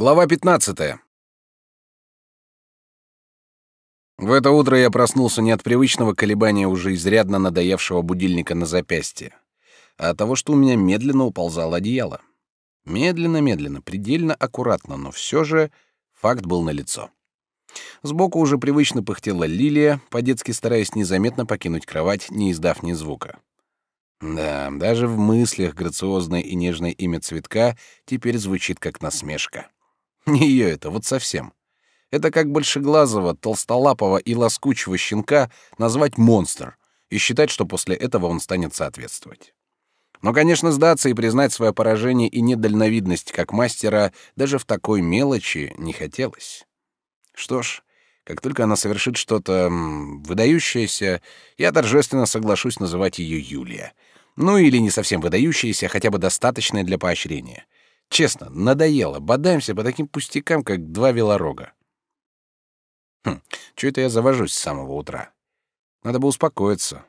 Глава 15. В это утро я проснулся не от привычного колебания уже изрядно надоевшего будильника на запястье, а от того, что у меня медленно уползало одеяло. Медленно-медленно, предельно аккуратно, но все же факт был налицо. Сбоку уже привычно пыхтела лилия, по-детски стараясь незаметно покинуть кровать, не издав ни звука. Да, даже в мыслях грациозное и нежное имя цветка теперь звучит как насмешка. Не ее это, вот совсем. Это как большеглазого, толстолапого и лоскучего щенка назвать монстр и считать, что после этого он станет соответствовать. Но, конечно, сдаться и признать свое поражение и недальновидность как мастера даже в такой мелочи не хотелось. Что ж, как только она совершит что-то выдающееся, я торжественно соглашусь называть ее Юлия. Ну или не совсем выдающееся, хотя бы достаточное для поощрения — Честно, надоело. Бодаемся по таким пустякам, как два велорога. Хм, чё это я завожусь с самого утра? Надо бы успокоиться.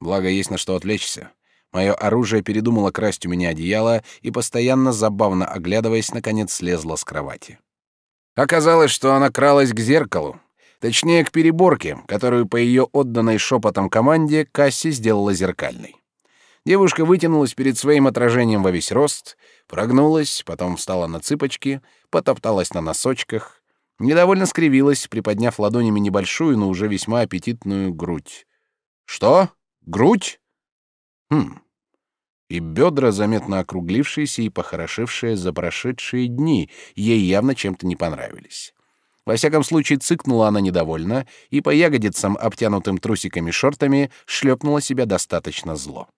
Благо, есть на что отвлечься. Мое оружие передумало красть у меня одеяло и, постоянно забавно оглядываясь, наконец слезла с кровати. Оказалось, что она кралась к зеркалу. Точнее, к переборке, которую по ее отданной шепотом команде Касси сделала зеркальной. Девушка вытянулась перед своим отражением во весь рост, прогнулась, потом встала на цыпочки, потопталась на носочках, недовольно скривилась, приподняв ладонями небольшую, но уже весьма аппетитную грудь. «Что? Грудь?» «Хм». И бедра, заметно округлившиеся и похорошевшие за прошедшие дни, ей явно чем-то не понравились. Во всяком случае, цыкнула она недовольно и по ягодицам, обтянутым трусиками-шортами, шлепнула себя достаточно зло.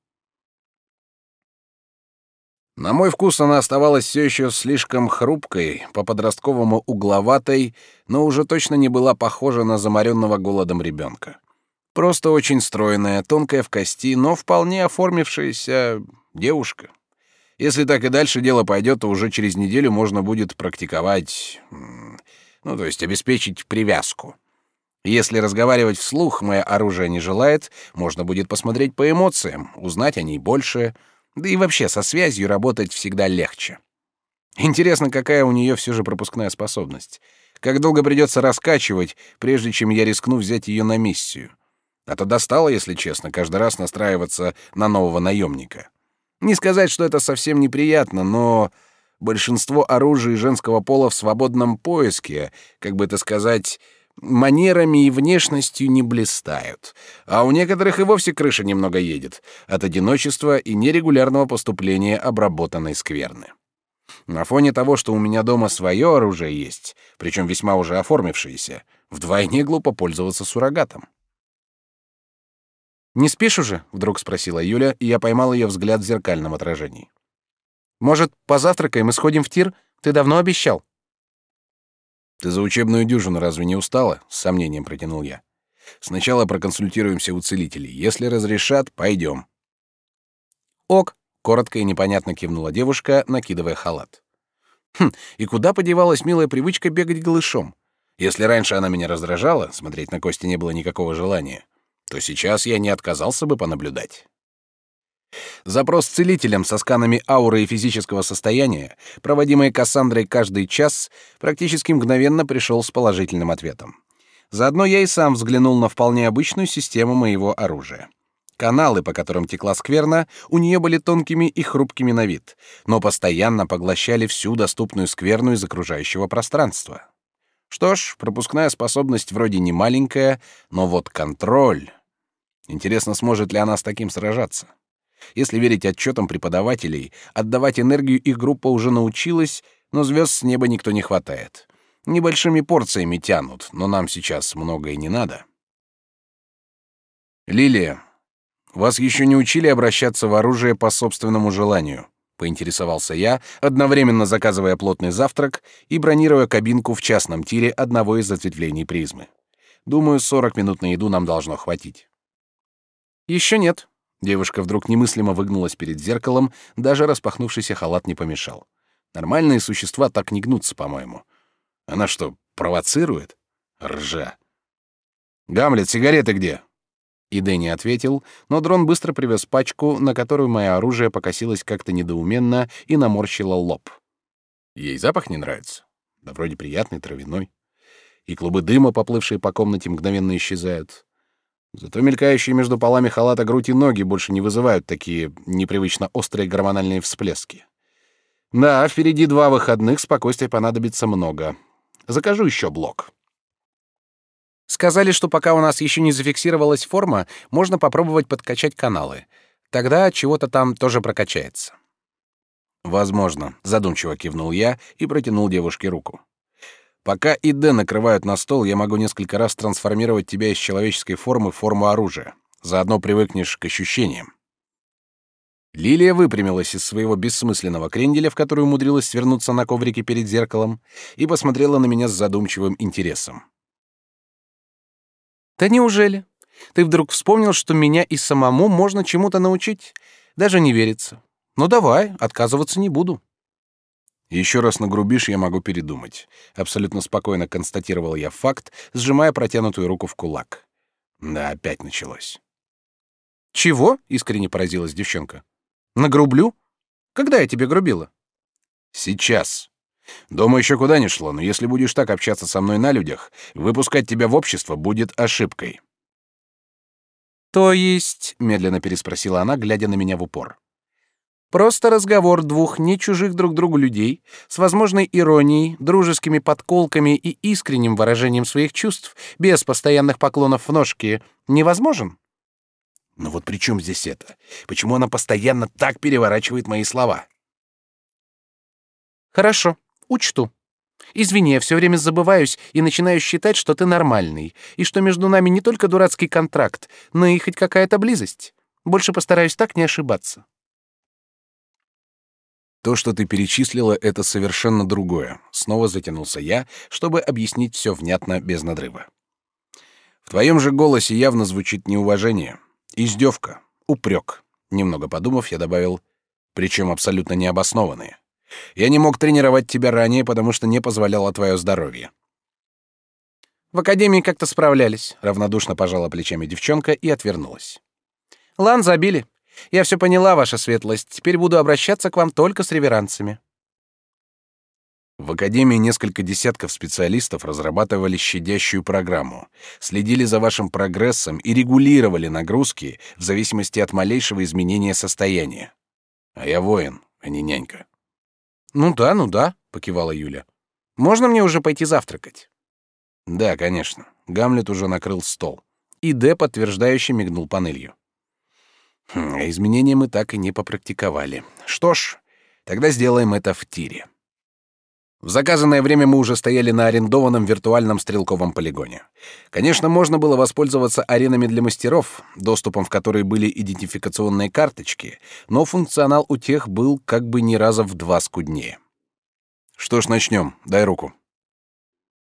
На мой вкус она оставалась все еще слишком хрупкой, по-подростковому угловатой, но уже точно не была похожа на заморенного голодом ребенка. Просто очень стройная, тонкая в кости, но вполне оформившаяся девушка. Если так и дальше дело пойдет, то уже через неделю можно будет практиковать, ну, то есть обеспечить привязку. Если разговаривать вслух мое оружие не желает, можно будет посмотреть по эмоциям, узнать о ней больше — да и вообще со связью работать всегда легче. Интересно, какая у нее все же пропускная способность. Как долго придется раскачивать, прежде чем я рискну взять ее на миссию. А то достало, если честно, каждый раз настраиваться на нового наемника. Не сказать, что это совсем неприятно, но большинство оружия женского пола в свободном поиске, как бы это сказать, манерами и внешностью не блистают, а у некоторых и вовсе крыша немного едет от одиночества и нерегулярного поступления обработанной скверны. На фоне того, что у меня дома свое оружие есть, причем весьма уже оформившееся, вдвойне глупо пользоваться суррогатом. «Не спишь уже?» — вдруг спросила Юля, и я поймал ее взгляд в зеркальном отражении. «Может, позавтракаем и сходим в тир? Ты давно обещал». Ты за учебную дюжину разве не устала? С сомнением протянул я. Сначала проконсультируемся у целителей. Если разрешат, пойдем. Ок, коротко и непонятно кивнула девушка, накидывая халат. Хм, и куда подевалась милая привычка бегать голышом? Если раньше она меня раздражала, смотреть на кости не было никакого желания, то сейчас я не отказался бы понаблюдать. Запрос целителям со сканами ауры и физического состояния, проводимый Кассандрой каждый час, практически мгновенно пришел с положительным ответом. Заодно я и сам взглянул на вполне обычную систему моего оружия. Каналы, по которым текла скверна, у нее были тонкими и хрупкими на вид, но постоянно поглощали всю доступную скверну из окружающего пространства. Что ж, пропускная способность вроде не маленькая, но вот контроль... Интересно, сможет ли она с таким сражаться? Если верить отчетам преподавателей, отдавать энергию их группа уже научилась, но звезд с неба никто не хватает. Небольшими порциями тянут, но нам сейчас многое не надо. Лилия, вас еще не учили обращаться в оружие по собственному желанию? Поинтересовался я, одновременно заказывая плотный завтрак и бронируя кабинку в частном тире одного из ответвлений призмы. Думаю, 40 минут на еду нам должно хватить. Еще нет, Девушка вдруг немыслимо выгнулась перед зеркалом, даже распахнувшийся халат не помешал. Нормальные существа так не гнутся, по-моему. Она что, провоцирует? Ржа. «Гамлет, сигареты где?» И Дэнни ответил, но дрон быстро привез пачку, на которую мое оружие покосилось как-то недоуменно и наморщило лоб. Ей запах не нравится? Да вроде приятный, травяной. И клубы дыма, поплывшие по комнате, мгновенно исчезают. Зато мелькающие между полами халата грудь и ноги больше не вызывают такие непривычно острые гормональные всплески. Да, впереди два выходных, спокойствия понадобится много. Закажу еще блок. Сказали, что пока у нас еще не зафиксировалась форма, можно попробовать подкачать каналы. Тогда чего-то там тоже прокачается. Возможно, задумчиво кивнул я и протянул девушке руку. Пока ИД накрывают на стол, я могу несколько раз трансформировать тебя из человеческой формы в форму оружия. Заодно привыкнешь к ощущениям. Лилия выпрямилась из своего бессмысленного кренделя, в который умудрилась свернуться на коврике перед зеркалом, и посмотрела на меня с задумчивым интересом. «Да неужели? Ты вдруг вспомнил, что меня и самому можно чему-то научить? Даже не верится. Ну давай, отказываться не буду». Еще раз нагрубишь, я могу передумать. Абсолютно спокойно констатировал я факт, сжимая протянутую руку в кулак. Да, опять началось. Чего? Искренне поразилась девчонка. Нагрублю? Когда я тебе грубила? Сейчас. Дома еще куда ни шло, но если будешь так общаться со мной на людях, выпускать тебя в общество будет ошибкой. То есть, медленно переспросила она, глядя на меня в упор. Просто разговор двух не чужих друг другу людей с возможной иронией, дружескими подколками и искренним выражением своих чувств, без постоянных поклонов в ножки, невозможен? Но вот при чем здесь это? Почему она постоянно так переворачивает мои слова? Хорошо, учту. Извини, я все время забываюсь и начинаю считать, что ты нормальный, и что между нами не только дурацкий контракт, но и хоть какая-то близость. Больше постараюсь так не ошибаться. То, что ты перечислила, это совершенно другое. Снова затянулся я, чтобы объяснить все внятно без надрыва. В твоем же голосе явно звучит неуважение, издевка, упрек. Немного подумав, я добавил, причем абсолютно необоснованные. Я не мог тренировать тебя ранее, потому что не позволяло твое здоровье. В академии как-то справлялись, равнодушно пожала плечами девчонка и отвернулась. Лан забили. Я все поняла, ваша светлость. Теперь буду обращаться к вам только с реверансами. В академии несколько десятков специалистов разрабатывали щадящую программу, следили за вашим прогрессом и регулировали нагрузки в зависимости от малейшего изменения состояния. А я воин, а не нянька. Ну да, ну да, покивала Юля. Можно мне уже пойти завтракать? Да, конечно. Гамлет уже накрыл стол. И Д подтверждающе мигнул панелью. Хм, а изменения мы так и не попрактиковали. Что ж, тогда сделаем это в тире. В заказанное время мы уже стояли на арендованном виртуальном стрелковом полигоне. Конечно, можно было воспользоваться аренами для мастеров, доступом в которые были идентификационные карточки, но функционал у тех был как бы не раза в два скуднее. Что ж, начнем. Дай руку.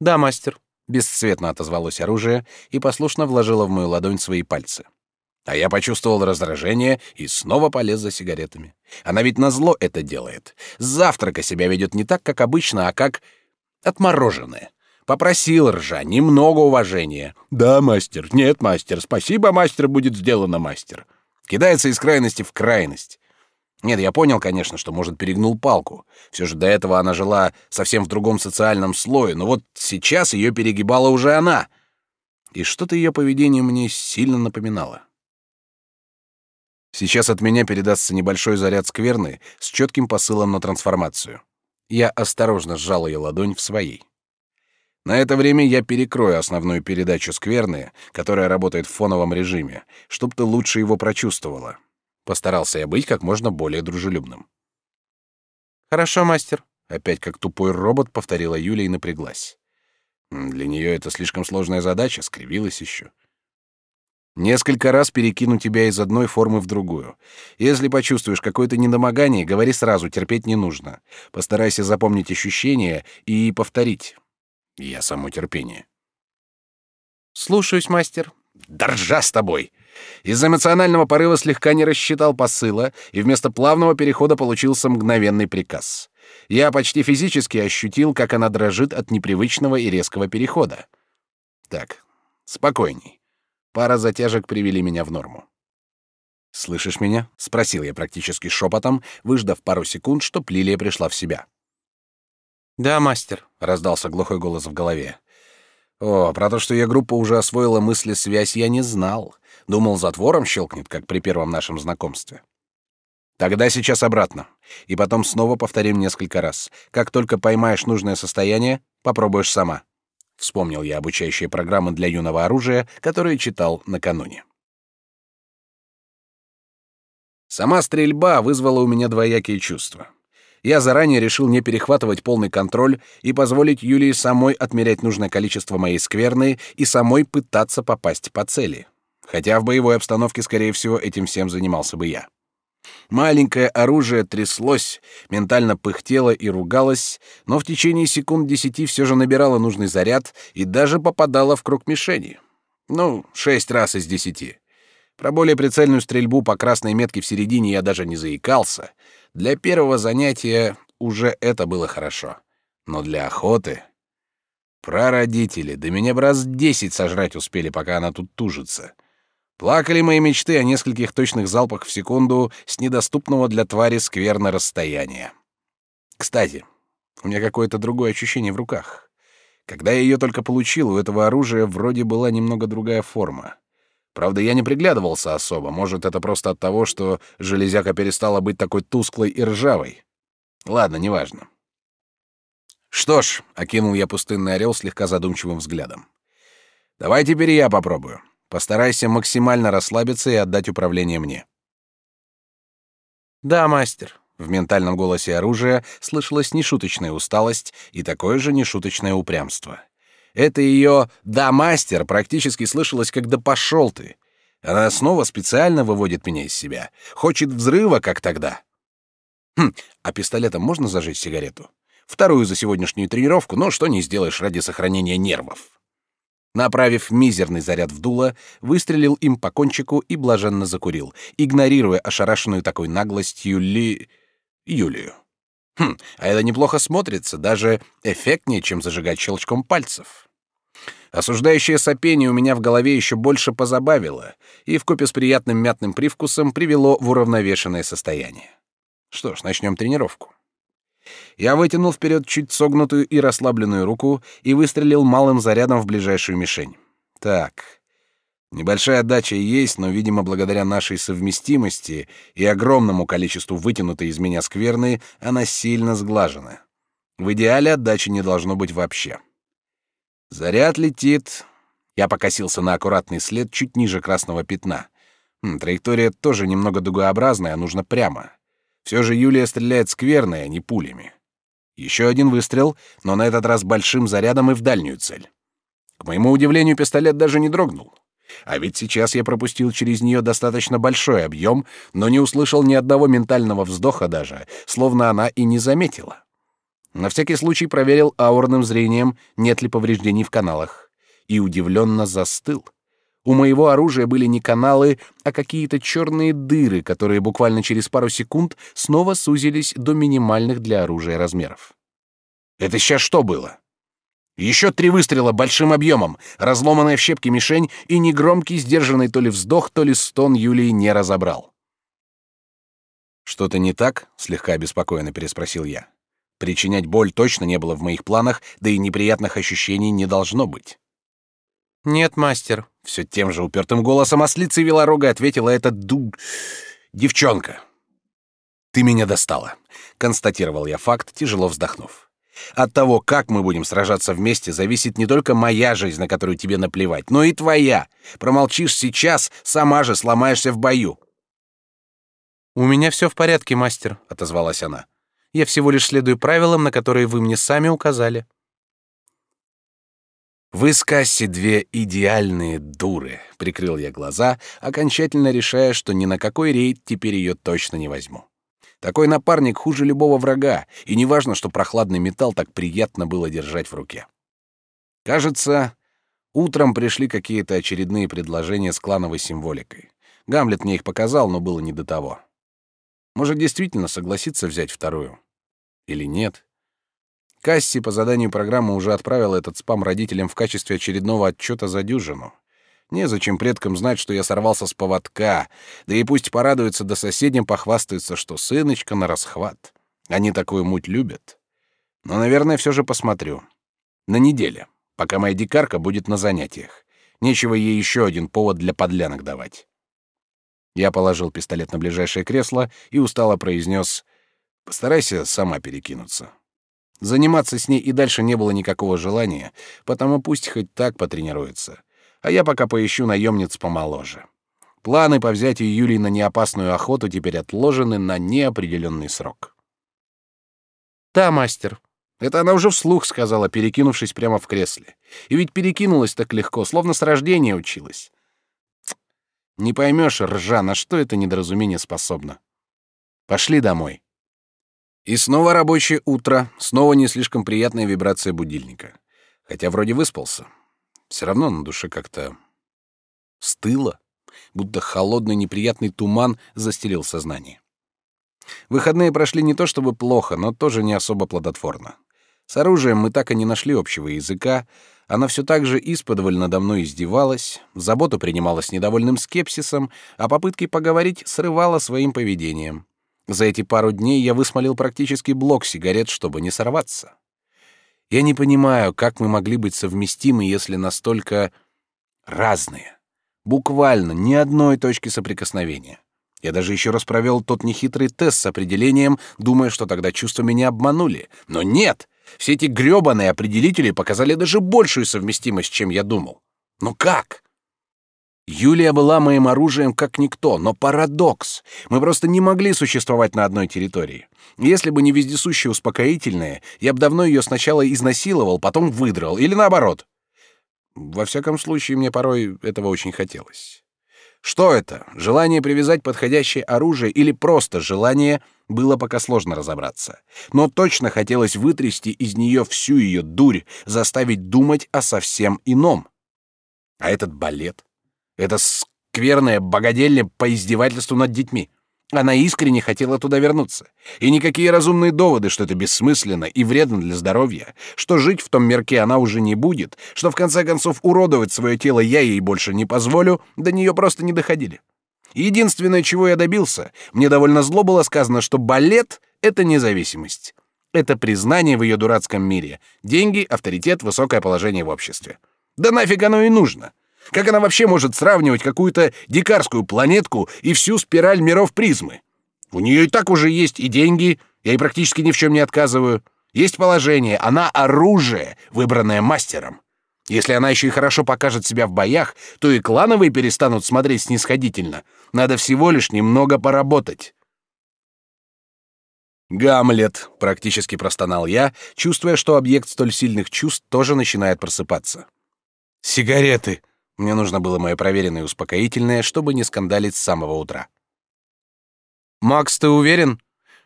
Да, мастер. Бесцветно отозвалось оружие и послушно вложило в мою ладонь свои пальцы. А я почувствовал раздражение и снова полез за сигаретами. Она ведь назло это делает. С завтрака себя ведет не так, как обычно, а как отмороженное. Попросил ржа, немного уважения. Да, мастер. Нет, мастер. Спасибо, мастер, будет сделано, мастер. Кидается из крайности в крайность. Нет, я понял, конечно, что, может, перегнул палку. Все же до этого она жила совсем в другом социальном слое, но вот сейчас ее перегибала уже она. И что-то ее поведение мне сильно напоминало. Сейчас от меня передастся небольшой заряд скверны с четким посылом на трансформацию. Я осторожно сжал ее ладонь в своей. На это время я перекрою основную передачу скверны, которая работает в фоновом режиме, чтобы ты лучше его прочувствовала. Постарался я быть как можно более дружелюбным. Хорошо, мастер. Опять как тупой робот повторила Юля и напряглась. Для нее это слишком сложная задача, скривилась еще. Несколько раз перекину тебя из одной формы в другую. Если почувствуешь какое-то недомогание, говори сразу, терпеть не нужно. Постарайся запомнить ощущения и повторить. Я само терпение. Слушаюсь, мастер. Доржа с тобой. Из эмоционального порыва слегка не рассчитал посыла, и вместо плавного перехода получился мгновенный приказ. Я почти физически ощутил, как она дрожит от непривычного и резкого перехода. Так, спокойней. Пара затяжек привели меня в норму. «Слышишь меня?» — спросил я практически шепотом, выждав пару секунд, чтоб Лилия пришла в себя. Да, мастер, раздался глухой голос в голове. О, про то, что ее группа уже освоила мысли связь, я не знал. Думал, затвором щелкнет, как при первом нашем знакомстве. Тогда сейчас обратно. И потом снова повторим несколько раз. Как только поймаешь нужное состояние, попробуешь сама. Вспомнил я обучающие программы для юного оружия, которые читал накануне. Сама стрельба вызвала у меня двоякие чувства. Я заранее решил не перехватывать полный контроль и позволить Юлии самой отмерять нужное количество моей скверны и самой пытаться попасть по цели. Хотя в боевой обстановке, скорее всего, этим всем занимался бы я. Маленькое оружие тряслось, ментально пыхтело и ругалось, но в течение секунд десяти все же набирало нужный заряд и даже попадало в круг мишени. Ну, шесть раз из десяти. Про более прицельную стрельбу по красной метке в середине я даже не заикался. Для первого занятия уже это было хорошо. Но для охоты... Прародители, да меня бы раз десять сожрать успели, пока она тут тужится. Плакали мои мечты о нескольких точных залпах в секунду с недоступного для твари скверно расстояния. Кстати, у меня какое-то другое ощущение в руках. Когда я ее только получил, у этого оружия вроде была немного другая форма. Правда, я не приглядывался особо. Может, это просто от того, что железяка перестала быть такой тусклой и ржавой. Ладно, неважно. Что ж, окинул я пустынный орел слегка задумчивым взглядом. Давай теперь я попробую. Постарайся максимально расслабиться и отдать управление мне. Да, мастер. В ментальном голосе оружия слышалась нешуточная усталость и такое же нешуточное упрямство. Это ее «да, мастер» практически слышалось как «да пошел ты». Она снова специально выводит меня из себя. Хочет взрыва, как тогда. Хм, а пистолетом можно зажечь сигарету? Вторую за сегодняшнюю тренировку, но что не сделаешь ради сохранения нервов. Направив мизерный заряд в дуло, выстрелил им по кончику и блаженно закурил, игнорируя ошарашенную такой наглостью Ли... Юлию. Хм, а это неплохо смотрится, даже эффектнее, чем зажигать щелчком пальцев. Осуждающее сопение у меня в голове еще больше позабавило и вкупе с приятным мятным привкусом привело в уравновешенное состояние. Что ж, начнем тренировку. Я вытянул вперед чуть согнутую и расслабленную руку и выстрелил малым зарядом в ближайшую мишень. Так, небольшая отдача есть, но, видимо, благодаря нашей совместимости и огромному количеству вытянутой из меня скверны, она сильно сглажена. В идеале отдачи не должно быть вообще. Заряд летит. Я покосился на аккуратный след чуть ниже красного пятна. Траектория тоже немного дугообразная, а нужно прямо. Все же Юлия стреляет скверно, а не пулями. Еще один выстрел, но на этот раз большим зарядом и в дальнюю цель. К моему удивлению, пистолет даже не дрогнул. А ведь сейчас я пропустил через нее достаточно большой объем, но не услышал ни одного ментального вздоха даже, словно она и не заметила. На всякий случай проверил аурным зрением, нет ли повреждений в каналах. И удивленно застыл. У моего оружия были не каналы, а какие-то черные дыры, которые буквально через пару секунд снова сузились до минимальных для оружия размеров. Это сейчас что было? Еще три выстрела большим объемом, разломанная в щепки мишень и негромкий, сдержанный то ли вздох, то ли стон Юлии не разобрал. «Что-то не так?» — слегка обеспокоенно переспросил я. Причинять боль точно не было в моих планах, да и неприятных ощущений не должно быть. «Нет, мастер», — все тем же упертым голосом ослицы велорога ответила эта ду... девчонка. «Ты меня достала», — констатировал я факт, тяжело вздохнув. «От того, как мы будем сражаться вместе, зависит не только моя жизнь, на которую тебе наплевать, но и твоя. Промолчишь сейчас, сама же сломаешься в бою». «У меня все в порядке, мастер», — отозвалась она. Я всего лишь следую правилам, на которые вы мне сами указали. Вы с Касси две идеальные дуры, прикрыл я глаза, окончательно решая, что ни на какой рейд теперь ее точно не возьму. Такой напарник хуже любого врага, и неважно, что прохладный металл так приятно было держать в руке. Кажется, утром пришли какие-то очередные предложения с клановой символикой. Гамлет мне их показал, но было не до того. Может, действительно согласиться взять вторую? Или нет? Касси по заданию программы уже отправила этот спам родителям в качестве очередного отчета за дюжину. Незачем предкам знать, что я сорвался с поводка, да и пусть порадуются да соседям похвастаются, что сыночка на расхват. Они такую муть любят. Но, наверное, все же посмотрю. На неделе, пока моя дикарка будет на занятиях. Нечего ей еще один повод для подлянок давать. Я положил пистолет на ближайшее кресло и устало произнес «Постарайся сама перекинуться». Заниматься с ней и дальше не было никакого желания, потому пусть хоть так потренируется. А я пока поищу наемниц помоложе. Планы по взятию Юлии на неопасную охоту теперь отложены на неопределенный срок. «Да, мастер». Это она уже вслух сказала, перекинувшись прямо в кресле. И ведь перекинулась так легко, словно с рождения училась. Не поймешь, ржа, на что это недоразумение способно. Пошли домой. И снова рабочее утро, снова не слишком приятная вибрация будильника. Хотя вроде выспался. Все равно на душе как-то стыло, будто холодный неприятный туман застелил сознание. Выходные прошли не то чтобы плохо, но тоже не особо плодотворно. С оружием мы так и не нашли общего языка, она все так же исподволь надо мной издевалась, заботу принимала с недовольным скепсисом, а попытки поговорить срывала своим поведением. За эти пару дней я высмолил практически блок сигарет, чтобы не сорваться. Я не понимаю, как мы могли быть совместимы, если настолько разные. Буквально ни одной точки соприкосновения. Я даже еще раз провел тот нехитрый тест с определением, думая, что тогда чувства меня обманули. Но нет! Все эти грёбаные определители показали даже большую совместимость, чем я думал. Но как? Юлия была моим оружием как никто, но парадокс. Мы просто не могли существовать на одной территории. Если бы не вездесущее успокоительное, я бы давно ее сначала изнасиловал, потом выдрал, или наоборот. Во всяком случае, мне порой этого очень хотелось. Что это? Желание привязать подходящее оружие или просто желание, было пока сложно разобраться. Но точно хотелось вытрясти из нее всю ее дурь, заставить думать о совсем ином. А этот балет? Это скверная богадельня по издевательству над детьми. Она искренне хотела туда вернуться. И никакие разумные доводы, что это бессмысленно и вредно для здоровья, что жить в том мирке она уже не будет, что в конце концов уродовать свое тело я ей больше не позволю, до нее просто не доходили. Единственное, чего я добился, мне довольно зло было сказано, что балет — это независимость. Это признание в ее дурацком мире. Деньги, авторитет, высокое положение в обществе. Да нафиг оно и нужно. Как она вообще может сравнивать какую-то дикарскую планетку и всю спираль миров призмы? У нее и так уже есть и деньги, я ей практически ни в чем не отказываю. Есть положение, она оружие, выбранное мастером. Если она еще и хорошо покажет себя в боях, то и клановые перестанут смотреть снисходительно. Надо всего лишь немного поработать. Гамлет, практически простонал я, чувствуя, что объект столь сильных чувств тоже начинает просыпаться. Сигареты, мне нужно было мое проверенное успокоительное, чтобы не скандалить с самого утра. «Макс, ты уверен?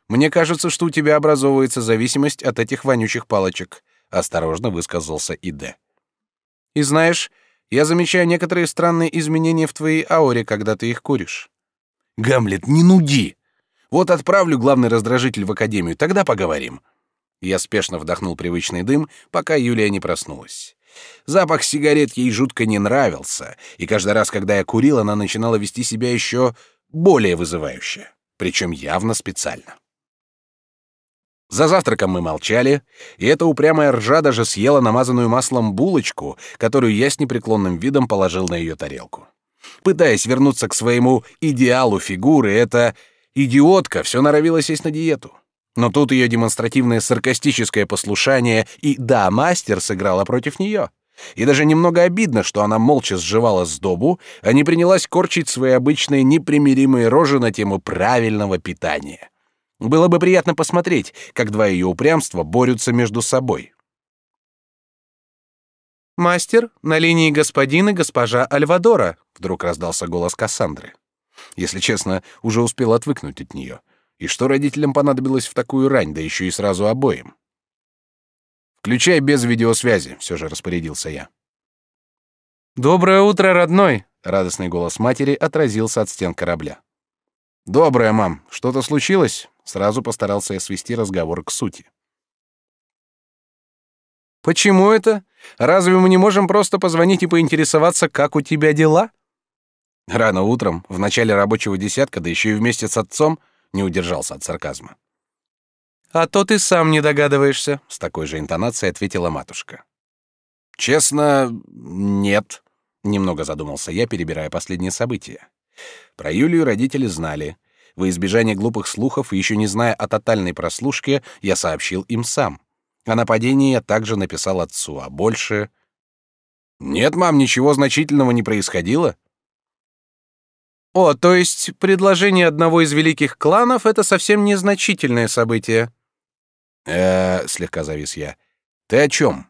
Мне кажется, что у тебя образовывается зависимость от этих вонючих палочек», — осторожно высказался Иде. «И знаешь, я замечаю некоторые странные изменения в твоей ауре, когда ты их куришь». «Гамлет, не нуди! Вот отправлю главный раздражитель в академию, тогда поговорим». Я спешно вдохнул привычный дым, пока Юлия не проснулась. Запах сигарет ей жутко не нравился, и каждый раз, когда я курил, она начинала вести себя еще более вызывающе, причем явно специально. За завтраком мы молчали, и эта упрямая ржа даже съела намазанную маслом булочку, которую я с непреклонным видом положил на ее тарелку. Пытаясь вернуться к своему идеалу фигуры, эта идиотка все норовила сесть на диету. Но тут ее демонстративное саркастическое послушание и «да, мастер» сыграло против нее. И даже немного обидно, что она молча сживала сдобу, а не принялась корчить свои обычные непримиримые рожи на тему правильного питания. Было бы приятно посмотреть, как два ее упрямства борются между собой. «Мастер, на линии господин и госпожа Альвадора», — вдруг раздался голос Кассандры. Если честно, уже успел отвыкнуть от нее. И что родителям понадобилось в такую рань, да еще и сразу обоим? «Включай без видеосвязи», — все же распорядился я. «Доброе утро, родной!» — радостный голос матери отразился от стен корабля. «Доброе, мам. Что-то случилось?» Сразу постарался я свести разговор к сути. «Почему это? Разве мы не можем просто позвонить и поинтересоваться, как у тебя дела?» Рано утром, в начале рабочего десятка, да еще и вместе с отцом — не удержался от сарказма. А то ты сам не догадываешься, с такой же интонацией ответила матушка. Честно, нет, немного задумался я, перебирая последние события. Про Юлию родители знали. Во избежание глупых слухов и еще не зная о тотальной прослушке, я сообщил им сам. О нападении я также написал отцу, а больше... Нет, мам, ничего значительного не происходило. О, то есть предложение одного из великих кланов — это совсем незначительное событие. Э, слегка завис я. Ты о чем?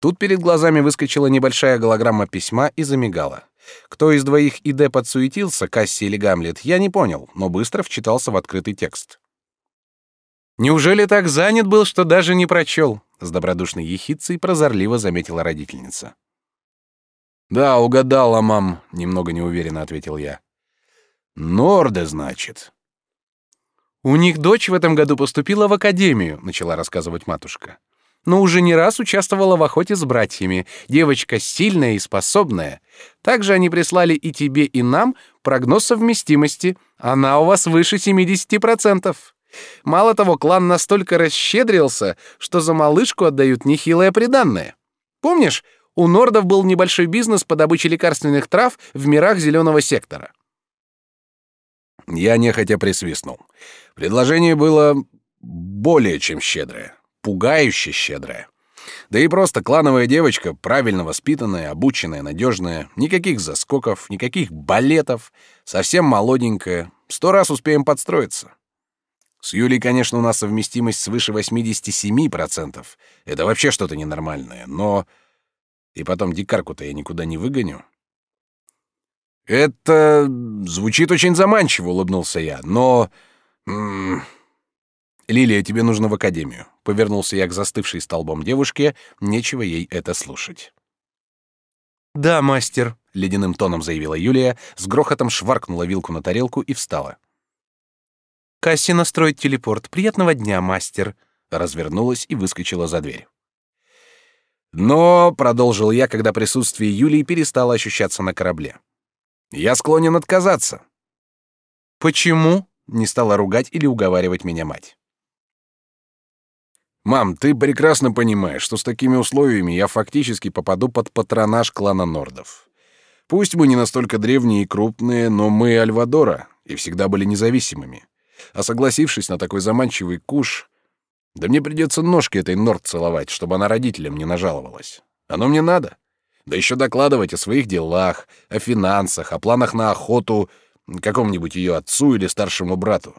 Тут перед глазами выскочила небольшая голограмма письма и замигала. Кто из двоих ИД подсуетился, Касси или Гамлет, я не понял, но быстро вчитался в открытый текст. Неужели так занят был, что даже не прочел? С добродушной ехидцей прозорливо заметила родительница. Да, угадала, мам, немного неуверенно ответил я. Норды, значит. У них дочь в этом году поступила в академию, начала рассказывать матушка. Но уже не раз участвовала в охоте с братьями. Девочка сильная и способная. Также они прислали и тебе, и нам прогноз совместимости. Она у вас выше 70%. Мало того, клан настолько расщедрился, что за малышку отдают нехилое приданное. Помнишь, у Нордов был небольшой бизнес по добыче лекарственных трав в мирах зеленого сектора. Я нехотя присвистнул. Предложение было более чем щедрое, пугающе щедрое. Да и просто клановая девочка, правильно воспитанная, обученная, надежная, никаких заскоков, никаких балетов, совсем молоденькая, сто раз успеем подстроиться. С Юлей, конечно, у нас совместимость свыше 87%. Это вообще что-то ненормальное, но... И потом дикарку-то я никуда не выгоню. «Это звучит очень заманчиво», — улыбнулся я, — «но...» м -м «Лилия, тебе нужно в академию». Повернулся я к застывшей столбом девушке, нечего ей это слушать. «Да, мастер», — ледяным тоном заявила Юлия, с грохотом шваркнула вилку на тарелку и встала. «Касси настроить телепорт. Приятного дня, мастер», — развернулась и выскочила за дверь. Но, — продолжил я, когда присутствие Юлии перестало ощущаться на корабле, я склонен отказаться. Почему? Не стала ругать или уговаривать меня мать. Мам, ты прекрасно понимаешь, что с такими условиями я фактически попаду под патронаж клана Нордов. Пусть мы не настолько древние и крупные, но мы Альвадора и всегда были независимыми. А согласившись на такой заманчивый куш, да мне придется ножки этой Норд целовать, чтобы она родителям не нажаловалась. Оно мне надо. Да еще докладывать о своих делах, о финансах, о планах на охоту какому-нибудь ее отцу или старшему брату.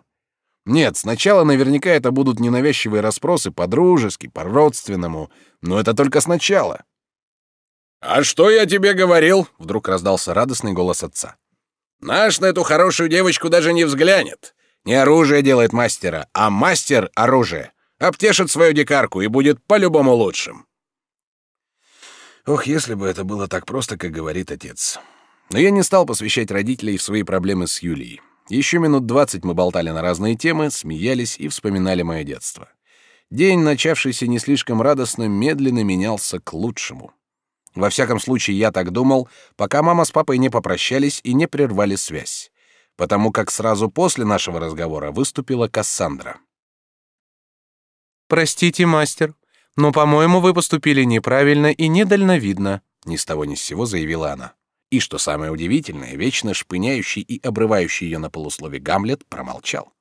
Нет, сначала наверняка это будут ненавязчивые расспросы по-дружески, по-родственному, но это только сначала. «А что я тебе говорил?» — вдруг раздался радостный голос отца. «Наш на эту хорошую девочку даже не взглянет. Не оружие делает мастера, а мастер — оружие. Обтешит свою дикарку и будет по-любому лучшим». Ох, если бы это было так просто, как говорит отец. Но я не стал посвящать родителей в свои проблемы с Юлией. Еще минут двадцать мы болтали на разные темы, смеялись и вспоминали мое детство. День, начавшийся не слишком радостно, медленно менялся к лучшему. Во всяком случае, я так думал, пока мама с папой не попрощались и не прервали связь, потому как сразу после нашего разговора выступила Кассандра. «Простите, мастер, но, по-моему, вы поступили неправильно и недальновидно, ни с того ни с сего заявила она. И что самое удивительное, вечно шпыняющий и обрывающий ее на полуслове Гамлет промолчал.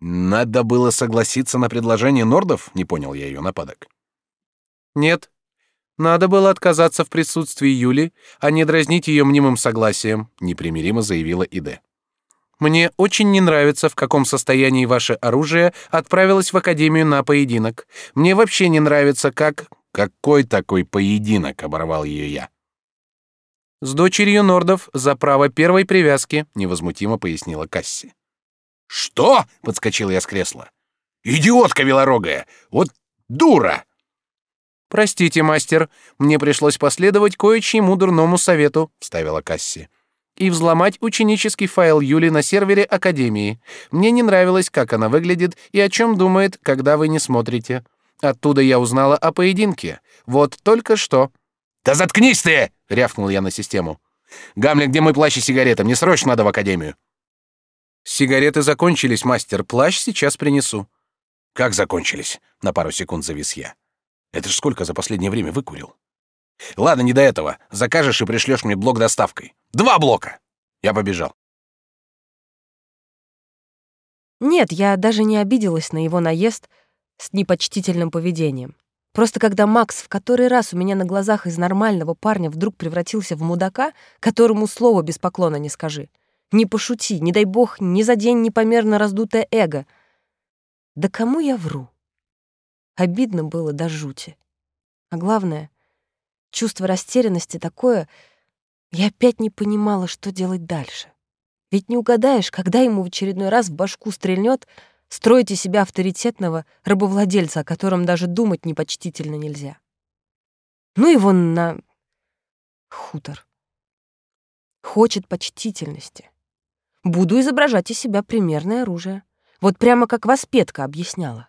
Надо было согласиться на предложение Нордов, не понял я ее нападок. Нет. Надо было отказаться в присутствии Юли, а не дразнить ее мнимым согласием, непримиримо заявила Иде. Мне очень не нравится, в каком состоянии ваше оружие отправилось в академию на поединок. Мне вообще не нравится, как какой такой поединок, оборвал ее я. С дочерью Нордов за право первой привязки, невозмутимо пояснила Касси. Что? подскочил я с кресла. Идиотка велорогая. Вот дура. Простите, мастер, мне пришлось последовать кое-чьему дурному совету, вставила Касси и взломать ученический файл Юли на сервере Академии. Мне не нравилось, как она выглядит и о чем думает, когда вы не смотрите. Оттуда я узнала о поединке. Вот только что. Да заткнись ты! рявкнул я на систему. Гамлет, где мой плащ и сигарета? Мне срочно надо в академию. Сигареты закончились, мастер. Плащ сейчас принесу. Как закончились? На пару секунд завис я. Это ж сколько за последнее время выкурил? Ладно, не до этого. Закажешь и пришлешь мне блок доставкой. Два блока. Я побежал. Нет, я даже не обиделась на его наезд с непочтительным поведением. Просто когда Макс в который раз у меня на глазах из нормального парня вдруг превратился в мудака, которому слова без поклона не скажи. Не пошути, не дай бог, ни за день непомерно раздутое эго. Да кому я вру? Обидно было до жути. А главное, чувство растерянности такое, я опять не понимала, что делать дальше. Ведь не угадаешь, когда ему в очередной раз в башку стрельнет, строить из себя авторитетного рабовладельца, о котором даже думать непочтительно нельзя. Ну и вон на хутор. Хочет почтительности. Буду изображать из себя примерное оружие. Вот прямо как воспетка объясняла.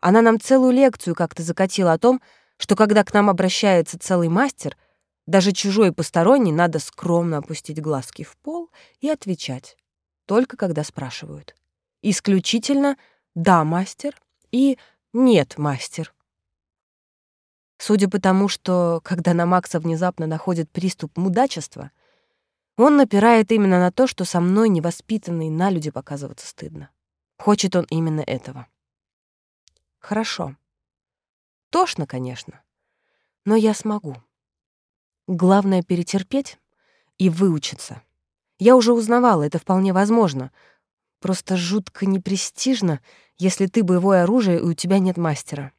Она нам целую лекцию как-то закатила о том, что когда к нам обращается целый мастер, даже чужой и посторонний надо скромно опустить глазки в пол и отвечать, только когда спрашивают. Исключительно «да, мастер» и «нет, мастер». Судя по тому, что, когда на Макса внезапно находит приступ мудачества, он напирает именно на то, что со мной невоспитанный на люди показываться стыдно. Хочет он именно этого. Хорошо. Тошно, конечно, но я смогу. Главное — перетерпеть и выучиться. Я уже узнавала, это вполне возможно. Просто жутко непрестижно, если ты боевое оружие и у тебя нет мастера.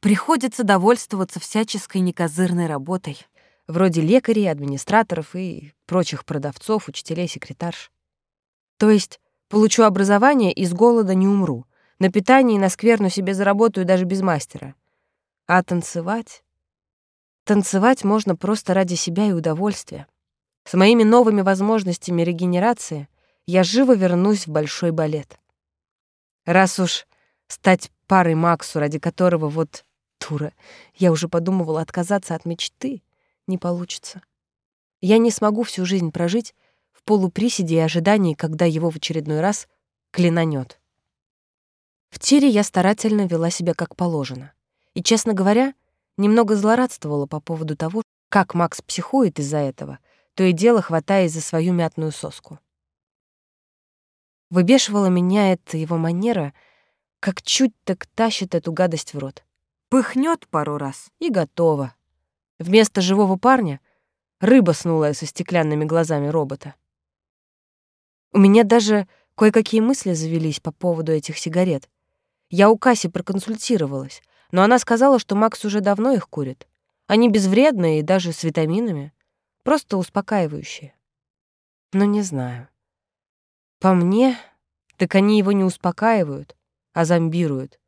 Приходится довольствоваться всяческой некозырной работой, вроде лекарей, администраторов и прочих продавцов, учителей, секретарш. То есть получу образование и с голода не умру, на питание и на скверну себе заработаю даже без мастера. А танцевать? Танцевать можно просто ради себя и удовольствия. С моими новыми возможностями регенерации я живо вернусь в большой балет. Раз уж стать парой Максу, ради которого вот тура, я уже подумывала отказаться от мечты, не получится. Я не смогу всю жизнь прожить в полуприседе и ожидании, когда его в очередной раз клинанет. В тире я старательно вела себя как положено. И, честно говоря, немного злорадствовала по поводу того, как Макс психует из-за этого, то и дело хватаясь за свою мятную соску. Выбешивала меня эта его манера, как чуть так тащит эту гадость в рот. Пыхнет пару раз и готово. Вместо живого парня — рыба снулая со стеклянными глазами робота. У меня даже кое-какие мысли завелись по поводу этих сигарет. Я у Касси проконсультировалась, но она сказала, что Макс уже давно их курит. Они безвредные и даже с витаминами, просто успокаивающие. Но не знаю. По мне, так они его не успокаивают, а зомбируют.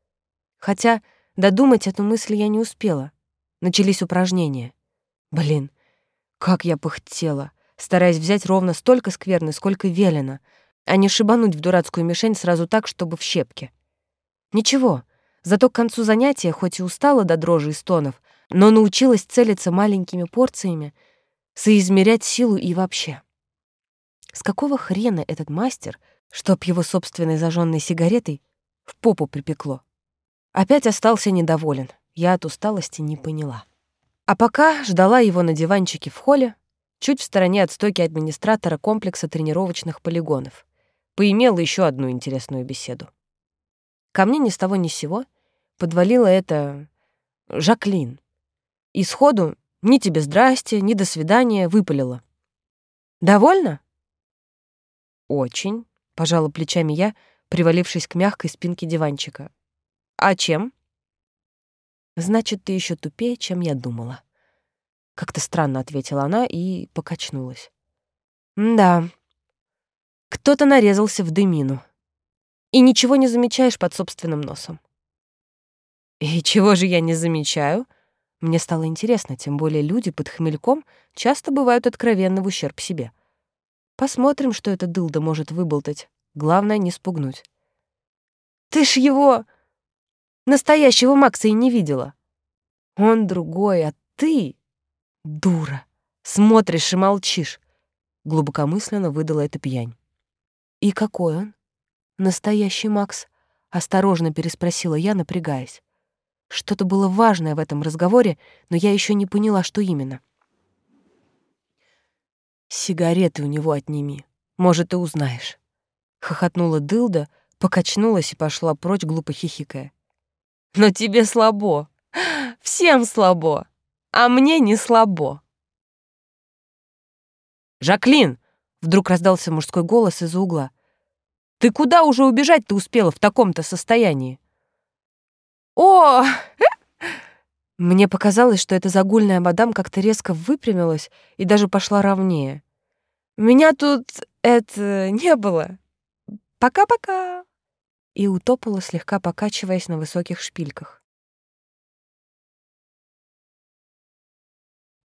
Хотя додумать эту мысль я не успела. Начались упражнения. Блин, как я пыхтела, стараясь взять ровно столько скверны, сколько велено, а не шибануть в дурацкую мишень сразу так, чтобы в щепке. Ничего, зато к концу занятия, хоть и устала до дрожи и стонов, но научилась целиться маленькими порциями, соизмерять силу и вообще. С какого хрена этот мастер, чтоб его собственной зажженной сигаретой, в попу припекло? Опять остался недоволен. Я от усталости не поняла. А пока ждала его на диванчике в холле, чуть в стороне от стойки администратора комплекса тренировочных полигонов. Поимела еще одну интересную беседу. Ко мне ни с того ни с сего подвалила это Жаклин. И сходу ни тебе здрасте, ни до свидания выпалила. «Довольно?» «Очень», — пожала плечами я, привалившись к мягкой спинке диванчика. «А чем?» «Значит, ты еще тупее, чем я думала». Как-то странно ответила она и покачнулась. «Да, кто-то нарезался в дымину. И ничего не замечаешь под собственным носом». «И чего же я не замечаю?» Мне стало интересно, тем более люди под хмельком часто бывают откровенно в ущерб себе. Посмотрим, что эта дылда может выболтать. Главное, не спугнуть. «Ты ж его... настоящего Макса и не видела. Он другой, а ты... дура. Смотришь и молчишь». Глубокомысленно выдала эта пьянь. И какой он? Настоящий Макс? Осторожно переспросила я, напрягаясь. Что-то было важное в этом разговоре, но я еще не поняла, что именно. «Сигареты у него отними. Может, и узнаешь». Хохотнула Дылда, покачнулась и пошла прочь, глупо хихикая. «Но тебе слабо. Всем слабо. А мне не слабо». «Жаклин!» — вдруг раздался мужской голос из-за угла. «Ты куда уже убежать-то успела в таком-то состоянии?» «О!» Мне показалось, что эта загульная мадам как-то резко выпрямилась и даже пошла ровнее. «Меня тут, это, не было. Пока-пока!» И утопала, слегка покачиваясь на высоких шпильках.